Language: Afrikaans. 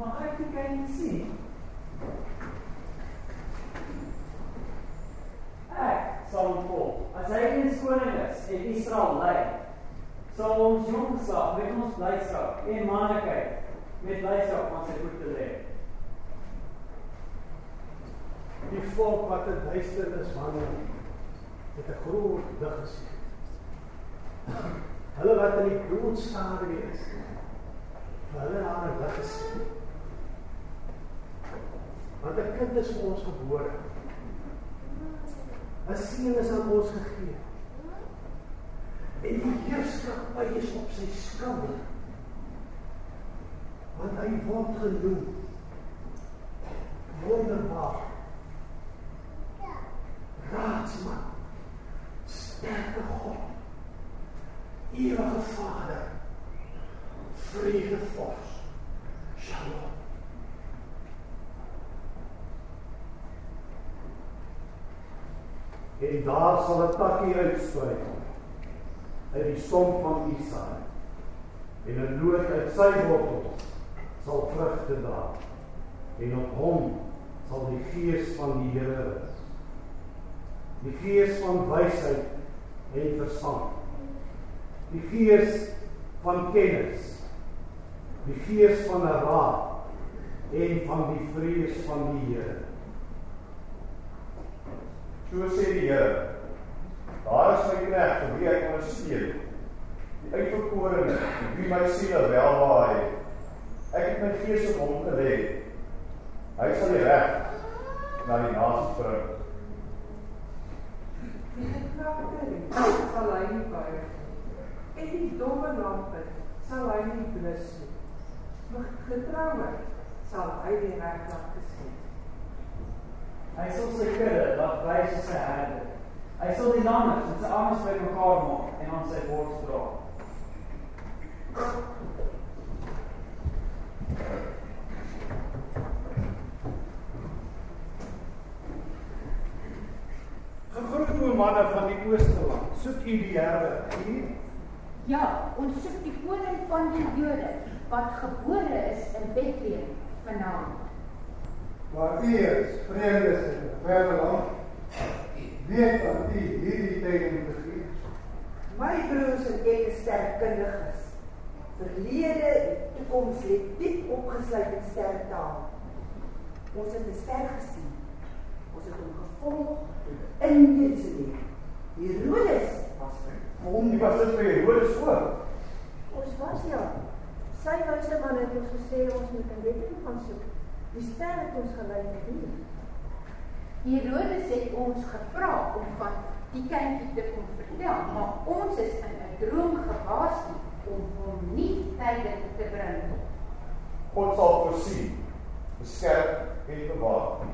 Mag ek die kindjie sien? Ek sal hom volg. As hy in skoning is en Israel lei, sal ons jong geslag met ons blydskap en manlikheid met blydskap aan sy voete lê. Die volk wat in duisternis wandel, het 'n groot lig gesien. Hulle wat in die doodskade is, hulle het 'n lig gesien. Kind is vir ons gebore. 'n Seun is aan ons gegee. En die heerskappy is op sy skouer. Want hy word genoem wonderbaar. Raadsman. Sterke God. Ewige Vader. Vredevors. Shalom. En daar sal 'n takkie uitspruit uit die stomp van Isaak. En 'n noot uit sy wortel sal vrugte dra. En op hom sal die gees van die Here rus. Die gees van wysheid en verstand. Die gees van kennis. Die gees van raad en van die vrees van die Here. So sê die Here. Daar is my knegt vir wie ek steel. Die uitverkorene, wie my siel welwaai. Ek het my gees op hom gelê. Hy sal die reg na die nasies bring. Die gekragte sal hy nie buig. En die domme lampe sal hy nie blus nie. Met getroue sal hy die regdag geskied. Hy sal sy kudde laat wys as sy herde. Hy sal die lamme met sy arms bymekaar maak en aan sy bors dra. Gegroet o manne van die Oosterland, soek u die Here hier? Ja, ons soek die koning van die Jode wat gebore is in Bethlehem vanaand. Maar u is vreemdes in 'n verre land. Weet dat u hierdie tyding gegee. My broers en ek is sterkundiges. Verlede en toekoms lê diep opgesluit in sterretaal. Ons het 'n ster gesien. Ons het hom gevolg in Jerusalem. Herodes was vir Hom nie was dit vir Herodes ook. Ons was ja. Sy wyse man het ons gesê ons moet in Bethlehem gaan soek. Die ster het ons gelei na hier. Herodes het ons gevra om van die kindjie te kom vertel, maar ons is in 'n droom gewaarsku om hom nie tydelik te bring. God sal voorsien, beskerm en bewaar.